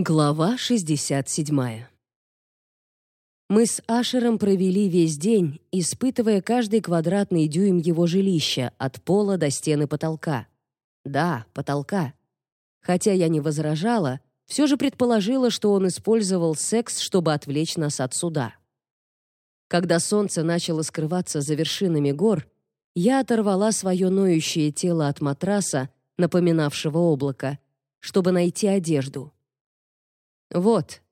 Глава 67. Мы с Ашером провели весь день, испытывая каждый квадратный дюйм его жилища от пола до стены потолка. Да, потолка. Хотя я не возражала, все же предположила, что он использовал секс, чтобы отвлечь нас от суда. Когда солнце начало скрываться за вершинами гор, я оторвала свое ноющее тело от матраса, напоминавшего облако, чтобы найти одежду — вот.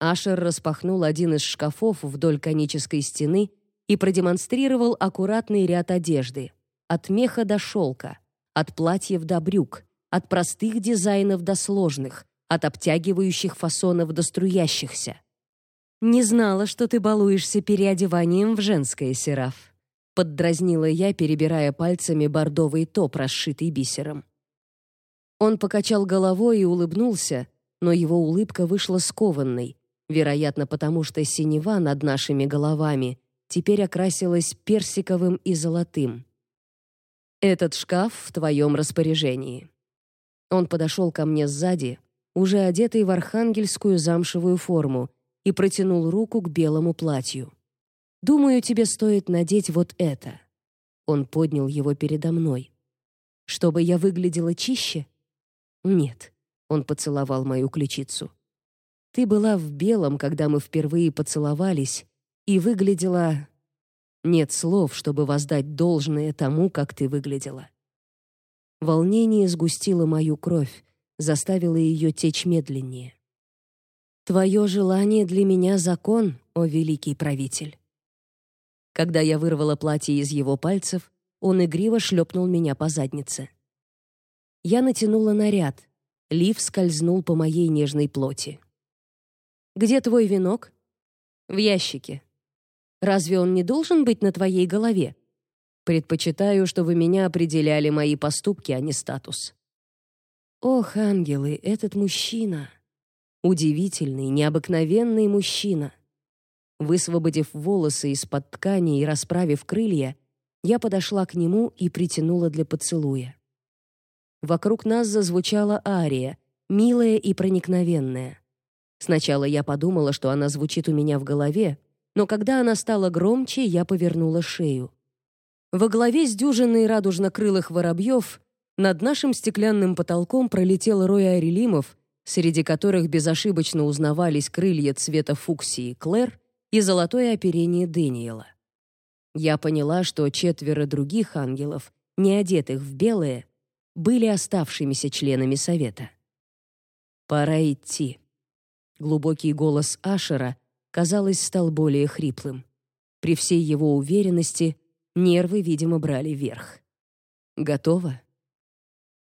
Ашер распахнул один из шкафов вдоль конической стены и продемонстрировал аккуратный ряд одежды: от меха до шелка, от платьев до брюк, от простых дизайнов до сложных, от обтягивающих фасонов до струящихся. Не знала, что ты балуешься переодеванием в женское, Сераф. Поддразнила я, перебирая пальцами бордовый топ, расшитый бисером. Он покачал головой и улыбнулся, но его улыбка вышла скованной, вероятно, потому что синева над нашими головами теперь окрасилась персиковым и золотым. Этот шкаф в твоем распоряжении. Он подошел ко мне сзади, уже одетый в архангельскую замшевую форму, и протянул руку к белому платью. Думаю, тебе стоит надеть вот это. Он поднял его передо мной. Чтобы я выглядела чище? Нет. Он поцеловал мою ключицу. Ты была в белом, когда мы впервые поцеловались, и выглядела Нет слов, чтобы воздать должное тому, как ты выглядела. Волнение сгустило мою кровь, заставило ее течь медленнее. Твое желание для меня закон, о великий правитель. Когда я вырвала платье из его пальцев, он игриво шлепнул меня по заднице. Я натянула наряд, Лив скользнул по моей нежной плоти. «Где твой венок?» «В ящике». «Разве он не должен быть на твоей голове?» «Предпочитаю, чтобы меня определяли мои поступки, а не статус». «Ох, ангелы, этот мужчина!» Удивительный, необыкновенный мужчина. Высвободив волосы из-под ткани и расправив крылья, я подошла к нему и притянула для поцелуя. Вокруг нас зазвучала ария, милая и проникновенная. Сначала я подумала, что она звучит у меня в голове, но когда она стала громче, я повернула шею. Во главе с дюжиной радужно-крылых воробьев над нашим стеклянным потолком пролетел рой орелимов, среди которых безошибочно узнавались крылья цвета фуксии Клэр и золотое оперение Дэниела. Я поняла, что четверо других ангелов, не одетых в белое, были оставшимися членами совета. Пора идти. Глубокий голос Ашера, казалось, стал более хриплым. При всей его уверенности нервы, видимо, брали верх. Готово?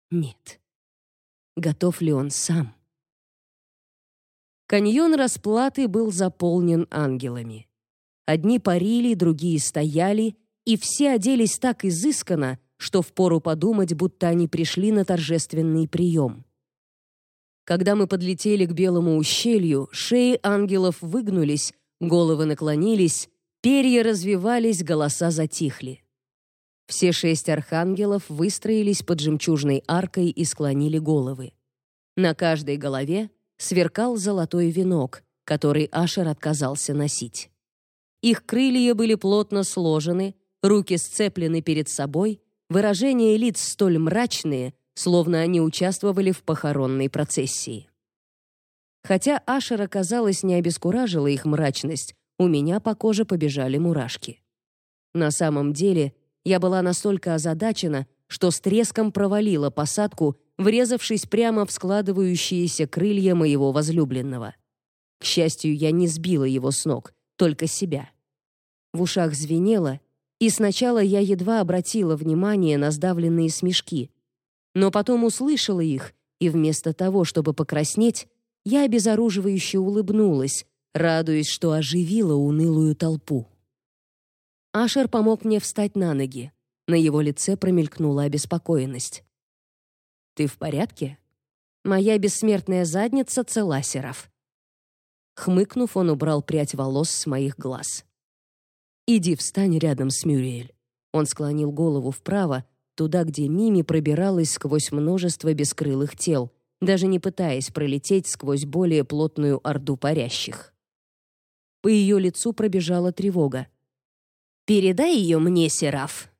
Нет. Готов ли он сам? Каньон расплаты был заполнен ангелами. Одни парили, другие стояли, и все оделись так изысканно, что впору подумать, будто они пришли на торжественный прием. Когда мы подлетели к белому ущелью, шеи ангелов выгнулись, головы наклонились, перья развивались, голоса затихли. Все шесть архангелов выстроились под жемчужной аркой и склонили головы. На каждой голове сверкал золотой венок, который Ашер отказался носить. Их крылья были плотно сложены, руки сцеплены перед собой, Выражения лиц столь мрачные, словно они участвовали в похоронной процессии. Хотя Ашера, казалось, не обескуражила их мрачность, у меня по коже побежали мурашки. На самом деле, я была настолько озадачена, что с треском провалила посадку, врезавшись прямо в складывающиеся крылья моего возлюбленного. К счастью, я не сбила его с ног, только себя. В ушах звенело, и сначала я едва обратила внимание на сдавленные смешки, но потом услышала их, и вместо того, чтобы покраснеть, я обезоруживающе улыбнулась, радуясь, что оживила унылую толпу. Ашер помог мне встать на ноги. На его лице промелькнула обеспокоенность. Ты в порядке? Моя бессмертная задница цела, Сераф. Хмыкнув, он убрал прядь волос с моих глаз. Иди встань рядом с Мюриэль. Он склонил голову вправо, туда, где Мими пробиралась сквозь множество бескрылых тел, даже не пытаясь пролететь сквозь более плотную орду парящих. По ее лицу пробежала тревога. «Передай ее мне, Сераф!»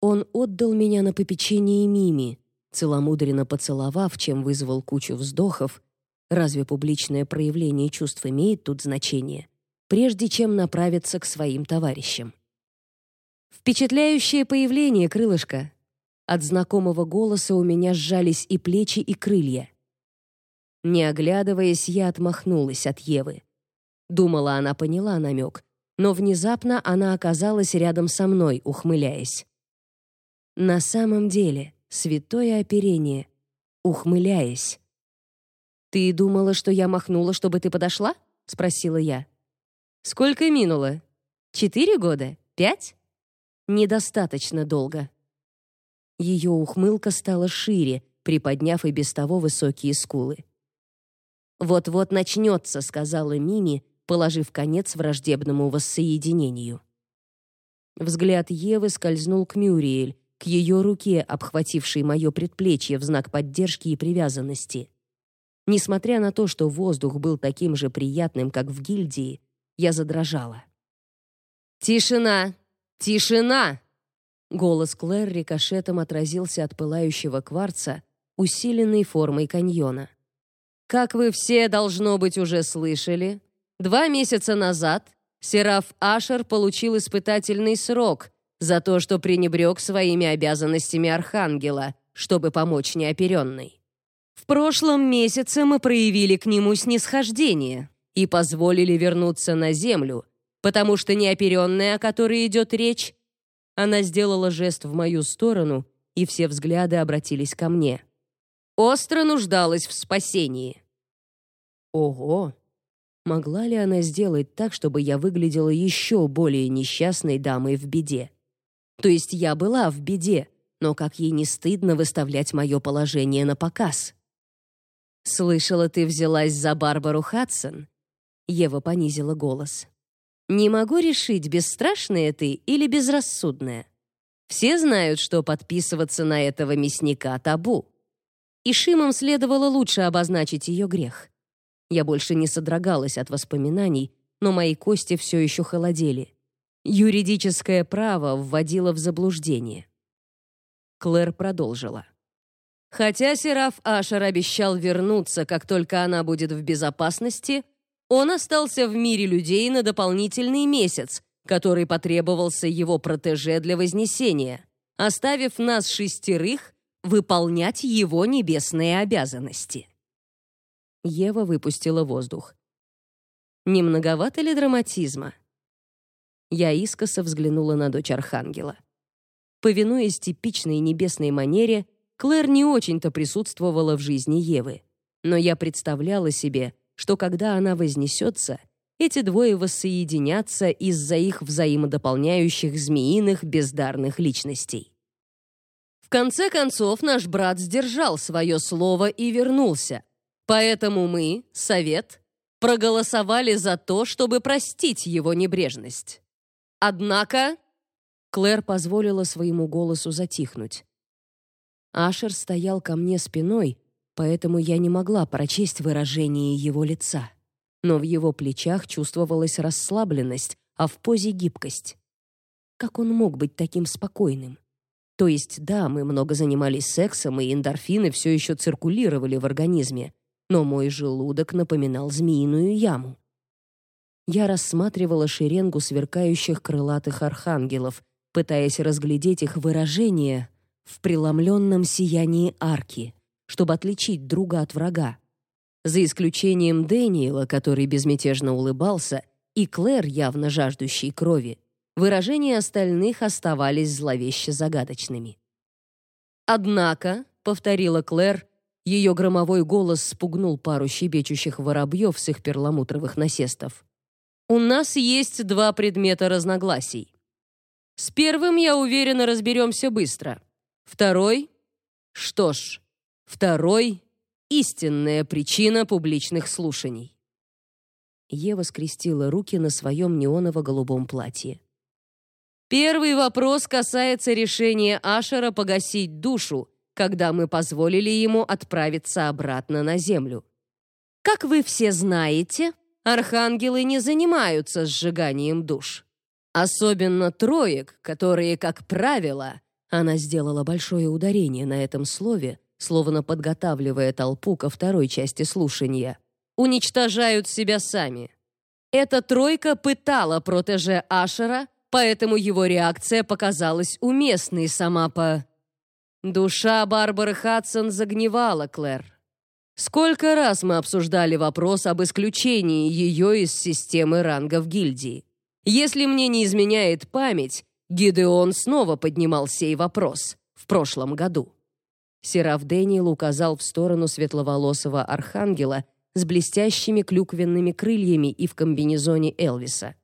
Он отдал меня на попечение Мими, целомудренно поцеловав, чем вызвал кучу вздохов. Разве публичное проявление чувств имеет тут значение? Прежде чем направиться к своим товарищам. Впечатляющее появление, крылышко. От знакомого голоса у меня сжались и плечи, и крылья. Не оглядываясь, я отмахнулась от Евы. Думала, она поняла намек, но внезапно она оказалась рядом со мной, ухмыляясь. На самом деле, святое оперение, ухмыляясь. «Ты думала, что я махнула, чтобы ты подошла?» — спросила я. «Сколько минуло? Четыре года? Пять?» «Недостаточно долго». Ее ухмылка стала шире, приподняв и без того высокие скулы. «Вот-вот начнется», — сказала Мими, положив конец враждебному воссоединению. Взгляд Евы скользнул к Мюриэль, к ее руке, обхватившей мое предплечье в знак поддержки и привязанности. Несмотря на то, что воздух был таким же приятным, как в гильдии, я задрожала. «Тишина! Тишина!» Голос Клэр рикошетом отразился от пылающего кварца, усиленной формой каньона. «Как вы все, должно быть, уже слышали, Два месяца назад Сераф Ашер получил испытательный срок за то, что пренебрег своими обязанностями архангела, чтобы помочь неоперенной. В прошлом месяце мы проявили к нему снисхождение и позволили вернуться на землю, потому что неоперенная, о которой идет речь, она сделала жест в мою сторону, и все взгляды обратились ко мне. Остро нуждалась в спасении. Ого, Могла ли она сделать так, чтобы я выглядела еще более несчастной дамой в беде? То есть я была в беде, но как ей не стыдно выставлять мое положение на показ? «Слышала, ты взялась за Барбару Хадсон?» Ева понизила голос. «Не могу решить, бесстрашная ты или безрассудная. Все знают, что подписываться на этого мясника табу. И Шимам следовало лучше обозначить ее грех. Я больше не содрогалась от воспоминаний, но мои кости все еще холодели. Юридическое право вводило в заблуждение. Клэр продолжила. Хотя Сераф Ашер обещал вернуться, как только она будет в безопасности, он остался в мире людей на дополнительный месяц, который потребовался его протеже для вознесения, оставив нас шестерых выполнять его небесные обязанности. Ева выпустила воздух. Не многовато ли драматизма? Я искоса взглянула на дочь архангела. Повинуясь типичной небесной манере, Клэр не очень-то присутствовала в жизни Евы. Но я представляла себе, что когда она вознесется, эти двое воссоединятся из-за их взаимодополняющих змеиных бездарных личностей. В конце концов, наш брат сдержал свое слово и вернулся, Поэтому мы, Совет, проголосовали за то, чтобы простить его небрежность. Однако Клэр позволила своему голосу затихнуть. Ашер стоял ко мне спиной, поэтому я не могла прочесть выражение его лица. Но в его плечах чувствовалась расслабленность, а в позе гибкость. Как он мог быть таким спокойным? То есть, да, мы много занимались сексом, и эндорфины все еще циркулировали в организме, но мой желудок напоминал змеиную яму. Я рассматривала шеренгу сверкающих крылатых архангелов, пытаясь разглядеть их выражение в преломленном сиянии арки, чтобы отличить друга от врага. За исключением Дэниела, который безмятежно улыбался, и Клэр, явно жаждущей крови, выражения остальных оставались зловеще загадочными. «Однако», — повторила Клэр, ее громовой голос спугнул пару щебечущих воробьев с их перламутровых насестов. «У нас есть два предмета разногласий. С первым, я уверена, разберемся быстро. Второй? Что ж, второй — истинная причина публичных слушаний». Ева скрестила руки на своем неоново-голубом платье. Первый вопрос касается решения Ашера погасить душу, когда мы позволили ему отправиться обратно на Землю. Как вы все знаете, архангелы не занимаются сжиганием душ. Особенно троек, которые, как правило, она сделала большое ударение на этом слове, словно подготавливая толпу ко второй части слушания, уничтожают себя сами. Эта тройка пытала протеже Ашера, поэтому его реакция показалась уместной сама по... Душа Барбары Хадсон загнивала Клэр. Сколько раз мы обсуждали вопрос об исключении ее из системы рангов гильдии. Если мне не изменяет память, Гидеон снова поднимал сей вопрос в прошлом году. Сераф Дэниел указал в сторону светловолосого архангела с блестящими клюквенными крыльями и в комбинезоне Элвиса.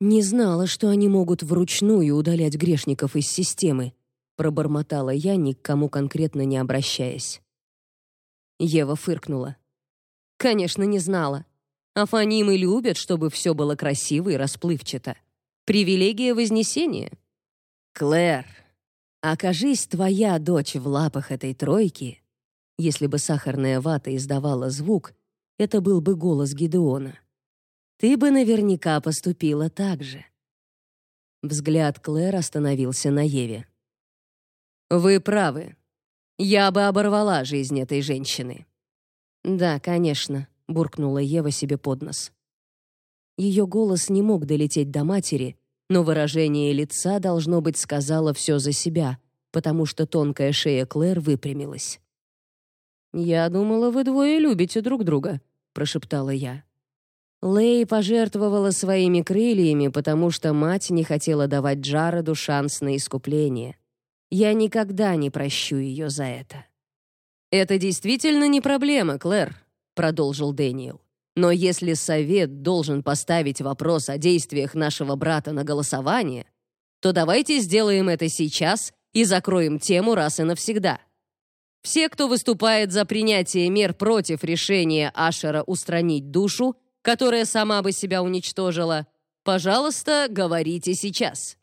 «Не знала, что они могут вручную удалять грешников из системы», пробормотала я, ни к кому конкретно не обращаясь. Ева фыркнула. Конечно, не знала. Афанимы любят, чтобы все было красиво и расплывчато. Привилегия Вознесения. Клэр, окажись твоя дочь в лапах этой тройки, если бы сахарная вата издавала звук, это был бы голос Гидеона. Ты бы наверняка поступила так же. Взгляд Клэр остановился на Еве. Вы правы. Я бы оборвала жизнь этой женщины. Да, конечно, буркнула Ева себе под нос. Ее голос не мог долететь до матери, но выражение лица должно быть сказало все за себя, потому что тонкая шея Клэр выпрямилась. «Я думала, вы двое любите друг друга», — прошептала я. Лэй пожертвовала своими крыльями, потому что мать не хотела давать Джареду шанс на искупление. Я никогда не прощу ее за это. Это действительно не проблема, Клэр, продолжил Дэниел. Но если совет должен поставить вопрос о действиях нашего брата на голосование, то давайте сделаем это сейчас и закроем тему раз и навсегда. Все, кто выступает за принятие мер против решения Ашера устранить душу, которая сама бы себя уничтожила, пожалуйста, говорите сейчас.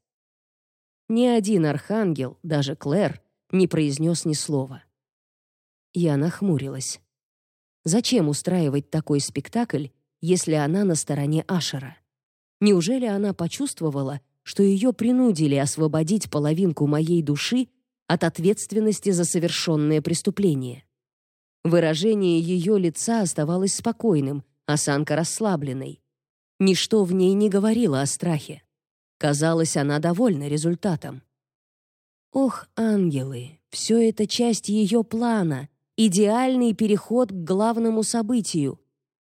Ни один архангел, даже Клэр, не произнес ни слова. Я нахмурилась. Зачем устраивать такой спектакль, если она на стороне Ашера? Неужели она почувствовала, что ее принудили освободить половинку моей души от ответственности за совершенное преступление? Выражение ее лица оставалось спокойным, осанка расслабленной. Ничто в ней не говорило о страхе. Казалось, она довольна результатом. Ох, ангелы, все это часть ее плана, идеальный переход к главному событию.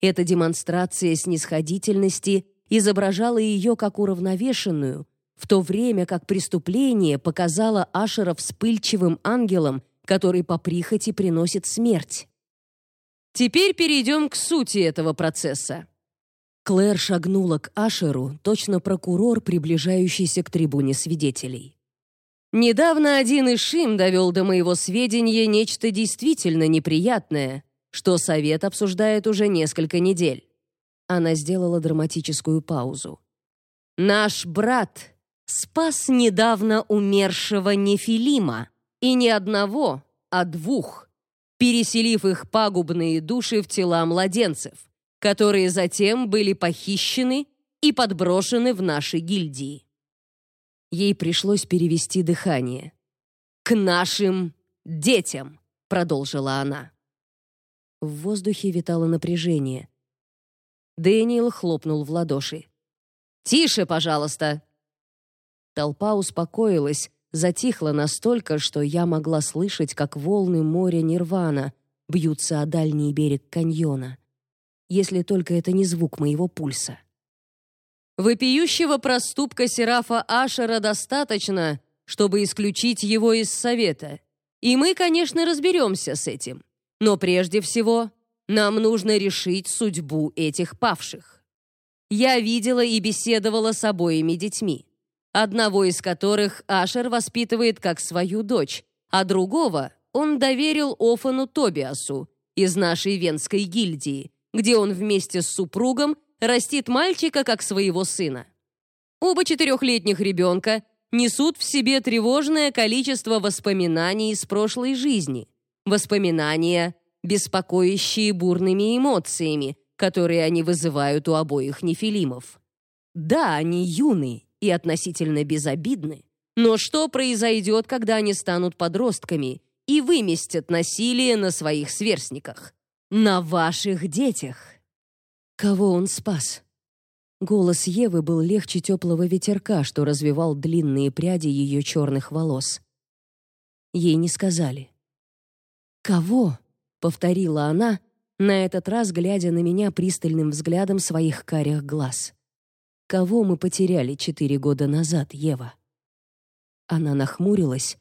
Эта демонстрация снисходительности изображала ее как уравновешенную, в то время как преступление показало Ашера вспыльчивым ангелом, который по прихоти приносит смерть. Теперь перейдем к сути этого процесса. Клэр шагнула к Ашеру, точно прокурор, приближающийся к трибуне свидетелей. Недавно один Ишим довел до моего сведения нечто действительно неприятное, что совет обсуждает уже несколько недель. Она сделала драматическую паузу. Наш брат спас недавно умершего Нефилима, и не одного, а двух, переселив их пагубные души в тела младенцев которые затем были похищены и подброшены в наши гильдии. Ей пришлось перевести дыхание. «К нашим детям», — продолжила она. В воздухе витало напряжение. Дэниел хлопнул в ладоши. «Тише, пожалуйста!» Толпа успокоилась, затихла настолько, что я могла слышать, как волны моря Нирвана бьются о дальний берег каньона если только это не звук моего пульса. Вопиющего проступка Серафа Ашера достаточно, чтобы исключить его из совета. И мы, конечно, разберемся с этим. Но прежде всего, нам нужно решить судьбу этих павших. Я видела и беседовала с обоими детьми, одного из которых Ашер воспитывает как свою дочь, а другого он доверил Офану Тобиасу из нашей венской гильдии, где он вместе с супругом растит мальчика как своего сына. Оба четырехлетних ребенка несут в себе тревожное количество воспоминаний из прошлой жизни, воспоминания, беспокоящие бурными эмоциями, которые они вызывают у обоих нефилимов. Да, они юны и относительно безобидны, но что произойдет, когда они станут подростками и выместят насилие на своих сверстниках? На ваших детях? Кого он спас? Голос Евы был легче теплого ветерка, что развивал длинные пряди ее черных волос. Ей не сказали. «Кого?» — повторила она, на этот раз глядя на меня пристальным взглядом своих карих глаз. «Кого мы потеряли четыре года назад, Ева?» Она нахмурилась,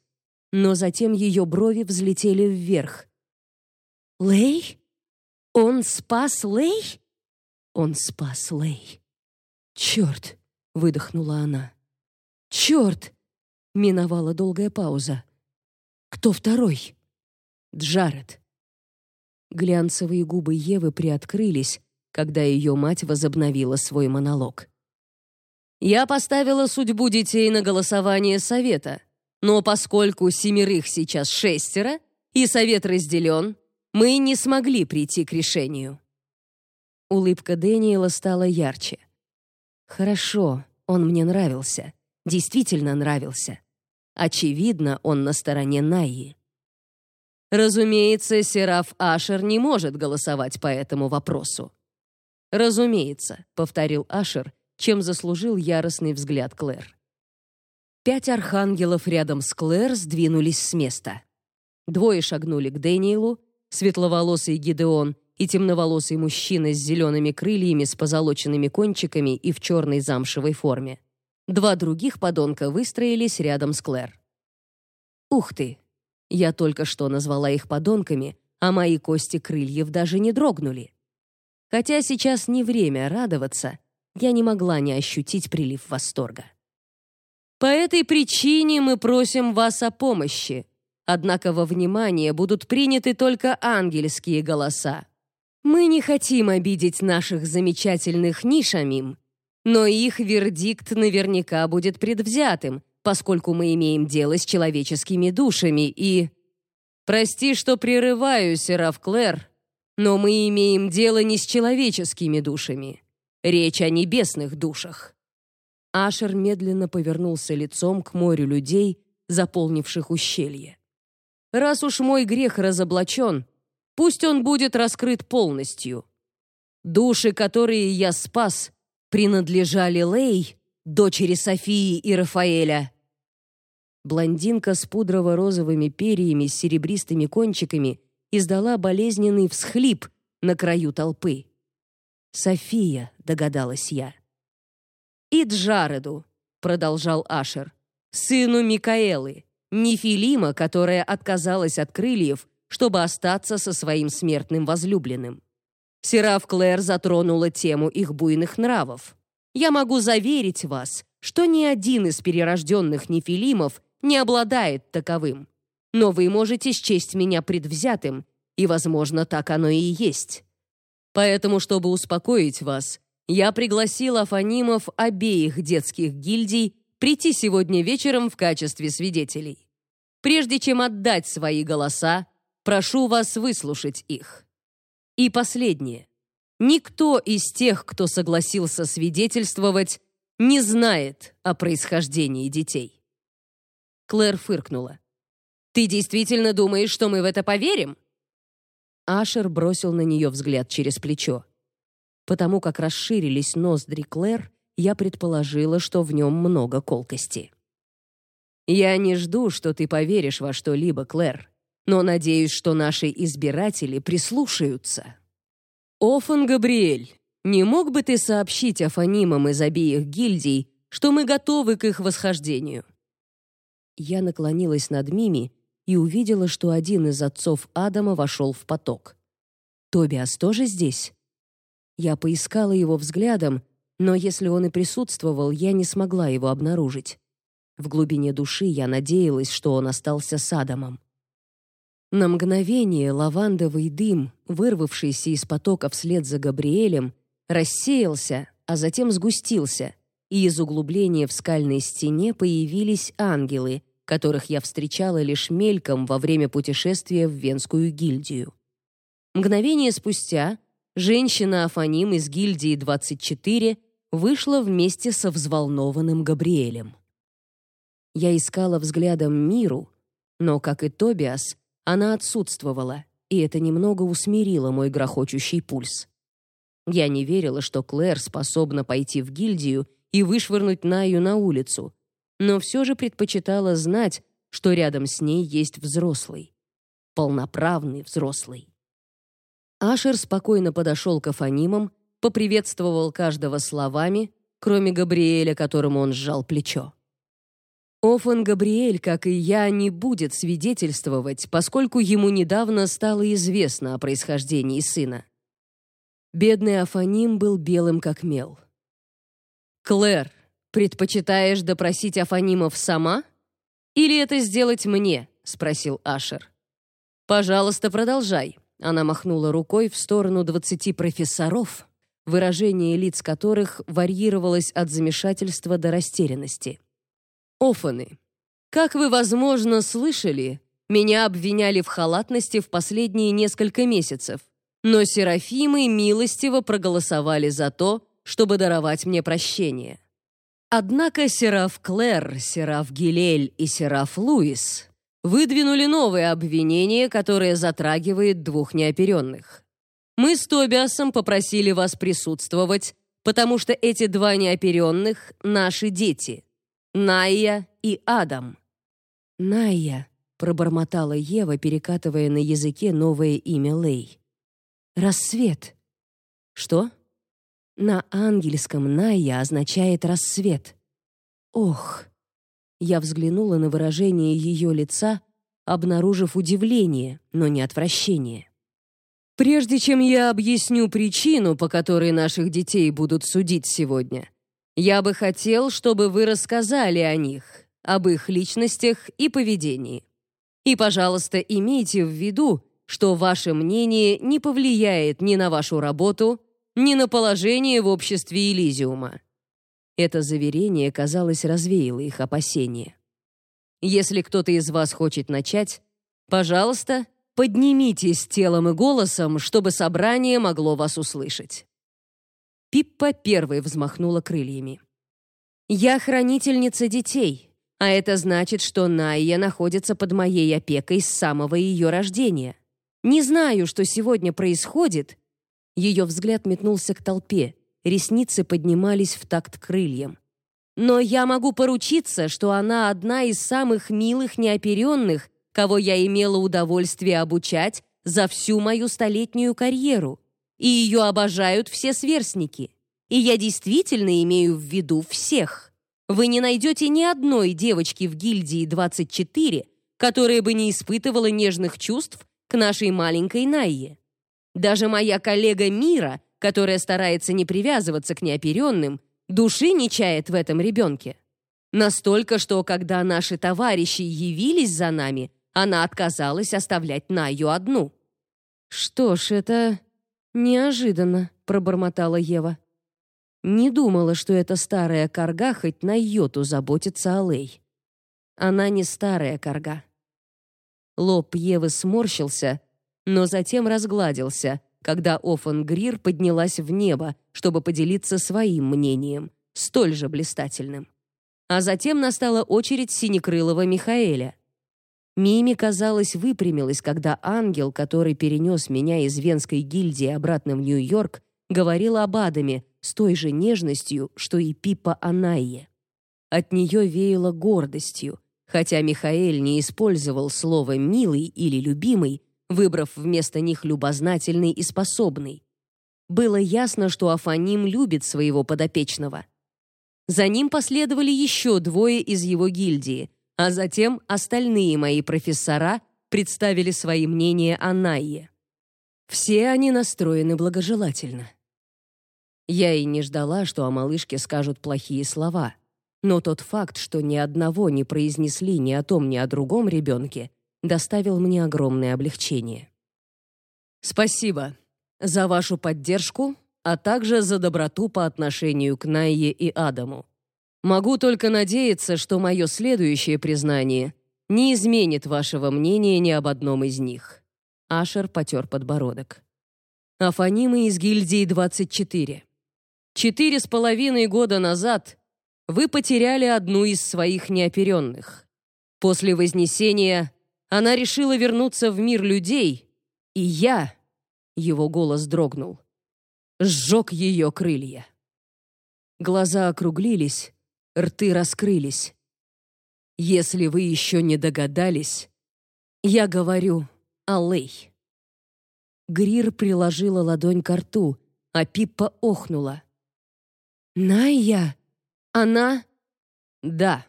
но затем ее брови взлетели вверх. «Лей? Он спас Лей?» «Он спас Лей». «Черт!» — выдохнула она. «Черт!» — миновала долгая пауза. «Кто второй?» «Джаред». Глянцевые губы Евы приоткрылись, когда ее мать возобновила свой монолог. «Я поставила судьбу детей на голосование совета, но поскольку семерых сейчас шестеро, и совет разделен, мы не смогли прийти к решению». Улыбка Дэниела стала ярче. Хорошо, он мне нравился. Действительно нравился. Очевидно, он на стороне Найи. Разумеется, Сераф Ашер не может голосовать по этому вопросу. Разумеется, повторил Ашер, чем заслужил яростный взгляд Клэр. Пять архангелов рядом с Клэр сдвинулись с места. Двое шагнули к Дэниелу, светловолосый Гидеон и темноволосый мужчина с зелеными крыльями с позолоченными кончиками и в черной замшевой форме. Два других подонка выстроились рядом с Клэр. Ух ты. Я только что назвала их подонками, а мои кости крыльев даже не дрогнули. Хотя сейчас не время радоваться, я не могла не ощутить прилив восторга. По этой причине мы просим вас о помощи. Однако во внимание будут приняты только ангельские голоса. Мы не хотим обидеть наших замечательных нишамим, но их вердикт наверняка будет предвзятым, поскольку мы имеем дело с человеческими душами и... Прости, что прерываю, Сераф Клэр, но мы имеем дело не с человеческими душами. Речь о небесных душах. Ашер медленно повернулся лицом к морю людей, заполнивших ущелье. Раз уж мой грех разоблачен, Пусть он будет раскрыт полностью. Души, которые я спас, принадлежали Лей, дочери Софии и Рафаэля. Блондинка с пудрово-розовыми перьями с серебристыми кончиками издала болезненный всхлип на краю толпы. «София», — догадалась я. «И Джареду», — продолжал Ашер, — «сыну Микаэлы, Нефилима, которая отказалась от крыльев чтобы остаться со своим смертным возлюбленным. Сераф Клэр затронула тему их буйных нравов. Я могу заверить вас, что ни один из перерожденных нефилимов не обладает таковым. Но вы можете счесть меня предвзятым, и, возможно, так оно и есть. Поэтому, чтобы успокоить вас, я пригласил афанимов обеих детских гильдий прийти сегодня вечером в качестве свидетелей. Прежде чем отдать свои голоса, Прошу вас выслушать их. И последнее. Никто из тех, кто согласился свидетельствовать, не знает о происхождении детей. Клэр фыркнула. Ты действительно думаешь, что мы в это поверим? Ашер бросил на нее взгляд через плечо. Потому как расширились ноздри Клэр, я предположила, что в нем много колкости. Я не жду, что ты поверишь во что-либо, Клэр но надеюсь, что наши избиратели прислушаются. Офан Габриэль, не мог бы ты сообщить афанимам из обеих гильдий, что мы готовы к их восхождению? Я наклонилась над Мими и увидела, что один из отцов Адама вошел в поток. Тобиас тоже здесь? Я поискала его взглядом, но если он и присутствовал, я не смогла его обнаружить. В глубине души я надеялась, что он остался с Адамом. На мгновение лавандовый дым, вырвавшийся из потока вслед за Габриэлем, рассеялся, а затем сгустился, и из углубления в скальной стене появились ангелы, которых я встречала лишь мельком во время путешествия в Венскую гильдию. Мгновение спустя женщина Афаним из гильдии 24 вышла вместе со взволнованным Габриэлем. Я искала взглядом Миру, но, как и Тобиас, она отсутствовала, и это немного усмирило мой грохочущий пульс. Я не верила, что Клэр способна пойти в гильдию и вышвырнуть Наю на улицу, но все же предпочитала знать, что рядом с ней есть взрослый. Полноправный взрослый. Ашер спокойно подошел к афанимам, поприветствовал каждого словами, кроме Габриэля, которому он сжал плечо. Офан Габриэль, как и я, не будет свидетельствовать, поскольку ему недавно стало известно о происхождении сына. Бедный Афаним был белым как мел. «Клэр, предпочитаешь допросить Афанимов сама? Или это сделать мне?» — спросил Ашер. «Пожалуйста, продолжай». Она махнула рукой в сторону двадцати профессоров, выражение лиц которых варьировалось от замешательства до растерянности. «Офаны, как вы, возможно, слышали, меня обвиняли в халатности в последние несколько месяцев, но серафимы милостиво проголосовали за то, чтобы даровать мне прощение. Однако Сераф Клэр, Сераф Гилель и Сераф Луис выдвинули новое обвинение, которое затрагивает двух неоперенных. Мы с Тобиасом попросили вас присутствовать, потому что эти два неоперенных — наши дети — Найя и Адам. «Найя», — пробормотала Ева, перекатывая на языке новое имя Лей. «Рассвет». «Что?» На ангельском «Найя» означает «рассвет». Ох! Я взглянула на выражение ее лица, обнаружив удивление, но не отвращение. Прежде чем я объясню причину, по которой наших детей будут судить сегодня, я бы хотел, чтобы вы рассказали о них, об их личностях и поведении. И, пожалуйста, имейте в виду, что ваше мнение не повлияет ни на вашу работу, ни на положение в обществе Элизиума. Это заверение, казалось, развеяло их опасения. Если кто-то из вас хочет начать, пожалуйста, поднимитесь телом и голосом, чтобы собрание могло вас услышать. Пиппа первой взмахнула крыльями. Я хранительница детей, а это значит, что Найя находится под моей опекой с самого ее рождения. Не знаю, что сегодня происходит, ее взгляд метнулся к толпе, ресницы поднимались в такт крыльям. Но я могу поручиться, что она одна из самых милых неоперенных, кого я имела удовольствие обучать за всю мою столетнюю карьеру. И ее обожают все сверстники. И я действительно имею в виду всех. Вы не найдете ни одной девочки в гильдии 24, которая бы не испытывала нежных чувств к нашей маленькой Найе. Даже моя коллега Мира, которая старается не привязываться к неоперенным, души не чает в этом ребенке. Настолько, что когда наши товарищи явились за нами, она отказалась оставлять Наю одну. «Что ж, это неожиданно», — пробормотала Ева. Не думала, что эта старая корга хоть на йоту заботится о Лей. Она не старая корга. Лоб Евы сморщился, но затем разгладился, когда Офан Грир поднялась в небо, чтобы поделиться своим мнением, столь же блистательным. А затем настала очередь синекрылого Михаэля. Мими, казалось, выпрямилась, когда ангел, который перенес меня из Венской гильдии обратно в Нью-Йорк, говорил об Адаме с той же нежностью, что и Пипа Анайе. От нее веяло гордостью, хотя Михаэль не использовал слово «милый» или «любимый», выбрав вместо них любознательный и способный. Было ясно, что Афаним любит своего подопечного. За ним последовали еще двое из его гильдии, а затем остальные мои профессора представили свои мнения о Найе. Все они настроены благожелательно. Я и не ждала, что о малышке скажут плохие слова, но тот факт, что ни одного не произнесли ни о том, ни о другом ребенке, доставил мне огромное облегчение. Спасибо за вашу поддержку, а также за доброту по отношению к Найе и Адаму, Могу только надеяться, что мое следующее признание не изменит вашего мнения ни об одном из них. Ашер потер подбородок. Афанимы из гильдии 24. Четыре с половиной года назад вы потеряли одну из своих неоперенных. После Вознесения она решила вернуться в мир людей, и я, его голос дрогнул, сжег ее крылья. Глаза округлились, рты раскрылись. Если вы еще не догадались, я говорю о Лей. Грир приложила ладонь к рту, а Пиппа охнула. «Найя? Она?» «Да.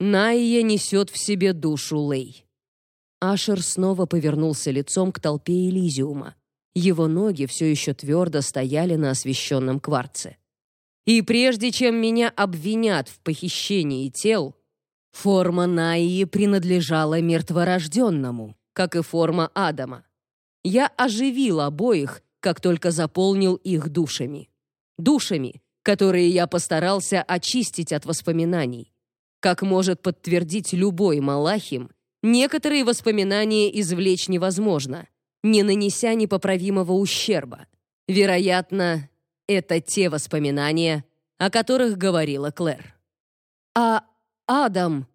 Найя несет в себе душу Лей». Ашер снова повернулся лицом к толпе Элизиума. Его ноги все еще твердо стояли на освещенном кварце. «И прежде чем меня обвинят в похищении тел, форма Найи принадлежала мертворожденному, как и форма Адама. Я оживил обоих, как только заполнил их душами. Душами, которые я постарался очистить от воспоминаний. Как может подтвердить любой малахим, некоторые воспоминания извлечь невозможно, не нанеся непоправимого ущерба. Вероятно, это те воспоминания, о которых говорила Клэр. «А Адам?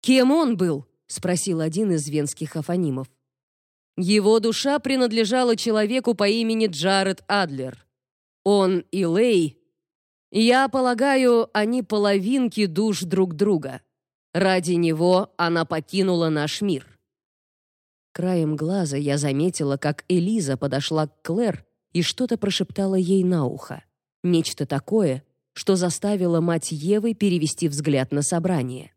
Кем он был?» — спросил один из венских афанимов. Его душа принадлежала человеку по имени Джаред Адлер. Он и Лей я полагаю, они половинки душ друг друга. Ради него она покинула наш мир. Краем глаза я заметила, как Элиза подошла к Клэр и что-то прошептала ей на ухо. Нечто такое, что заставило мать Евы перевести взгляд на собрание.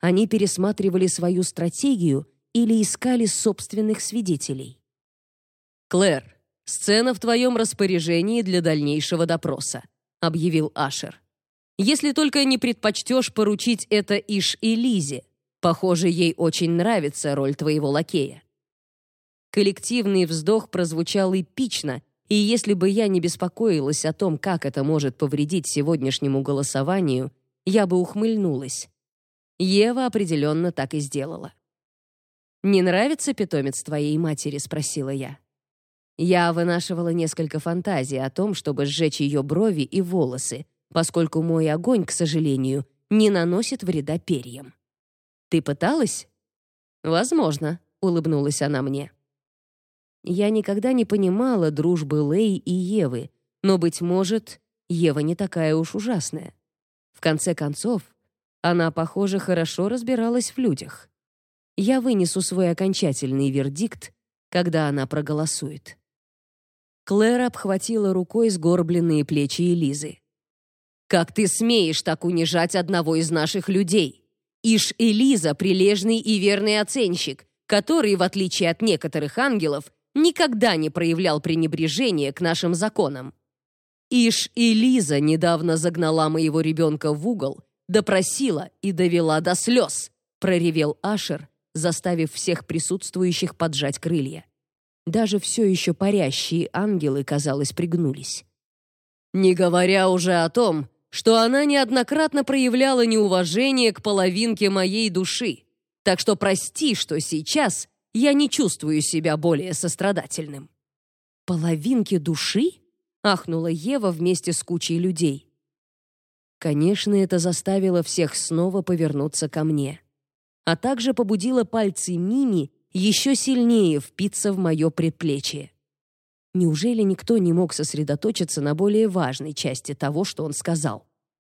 Они пересматривали свою стратегию или искали собственных свидетелей. «Клэр, сцена в твоем распоряжении для дальнейшего допроса объявил Ашер. Если только не предпочтешь поручить это Иш и Лизе. Похоже, ей очень нравится роль твоего лакея. Коллективный вздох прозвучал эпично, и если бы я не беспокоилась о том, как это может повредить сегодняшнему голосованию, я бы ухмыльнулась. Ева определенно так и сделала. «Не нравится питомец твоей матери?» — спросила я. Я вынашивала несколько фантазий о том, чтобы сжечь ее брови и волосы, поскольку мой огонь, к сожалению, не наносит вреда перьям. Ты пыталась? Возможно, улыбнулась она мне. Я никогда не понимала дружбы Лей и Евы, но быть может, Ева не такая уж ужасная. В конце концов, она, похоже, хорошо разбиралась в людях. Я вынесу свой окончательный вердикт, когда она проголосует. Клэр обхватила рукой сгорбленные плечи Элизы. «Как ты смеешь так унижать одного из наших людей? Иш Элиза — прилежный и верный оценщик, который, в отличие от некоторых ангелов, никогда не проявлял пренебрежения к нашим законам. Иш Элиза недавно загнала моего ребенка в угол, допросила и довела до слез», — проревел Ашер, заставив всех присутствующих поджать крылья. Даже все еще парящие ангелы, казалось, пригнулись. Не говоря уже о том, что она неоднократно проявляла неуважение к половинке моей души. Так что прости, что сейчас я не чувствую себя более сострадательным. Половинки души? ахнула Ева вместе с кучей людей. Конечно, это заставило всех снова повернуться ко мне, а также побудило пальцы Мими еще сильнее впиться в мое предплечье. Неужели никто не мог сосредоточиться на более важной части того, что он сказал?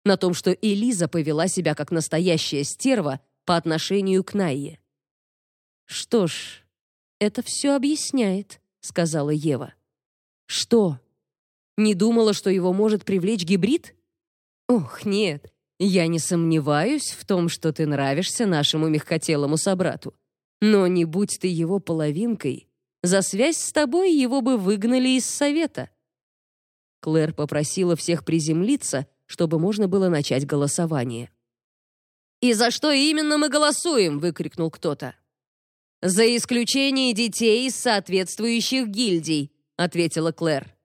На том, что Элиза повела себя как настоящая стерва по отношению к Найе. «Что ж, это все объясняет», — сказала Ева. «Что? Не думала, что его может привлечь гибрид?» «Ох, нет, я не сомневаюсь в том, что ты нравишься нашему мягкотелому собрату. Но не будь ты его половинкой, за связь с тобой его бы выгнали из совета. Клэр попросила всех приземлиться, чтобы можно было начать голосование. «И за что именно мы голосуем?» — выкрикнул кто-то. «За исключение детей из соответствующих гильдий», — ответила Клэр.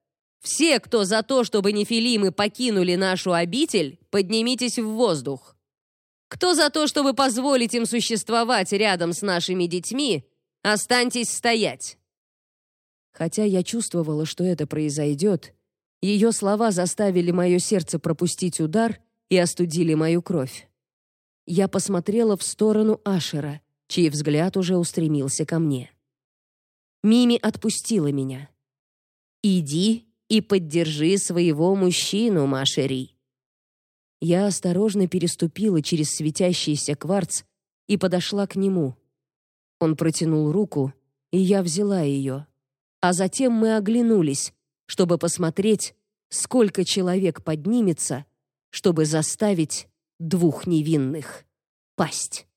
Все, кто за то, чтобы нефилимы покинули нашу обитель, поднимитесь в воздух. Кто за то, чтобы позволить им существовать рядом с нашими детьми, останьтесь стоять. Хотя я чувствовала, что это произойдет, ее слова заставили мое сердце пропустить удар и остудили мою кровь. Я посмотрела в сторону Ашера, чей взгляд уже устремился ко мне. Мими отпустила меня. «Иди и поддержи своего мужчину, Машери». Я осторожно переступила через светящийся кварц и подошла к нему. Он протянул руку, и я взяла ее. А затем мы оглянулись, чтобы посмотреть, сколько человек поднимется, чтобы заставить двух невинных пасть.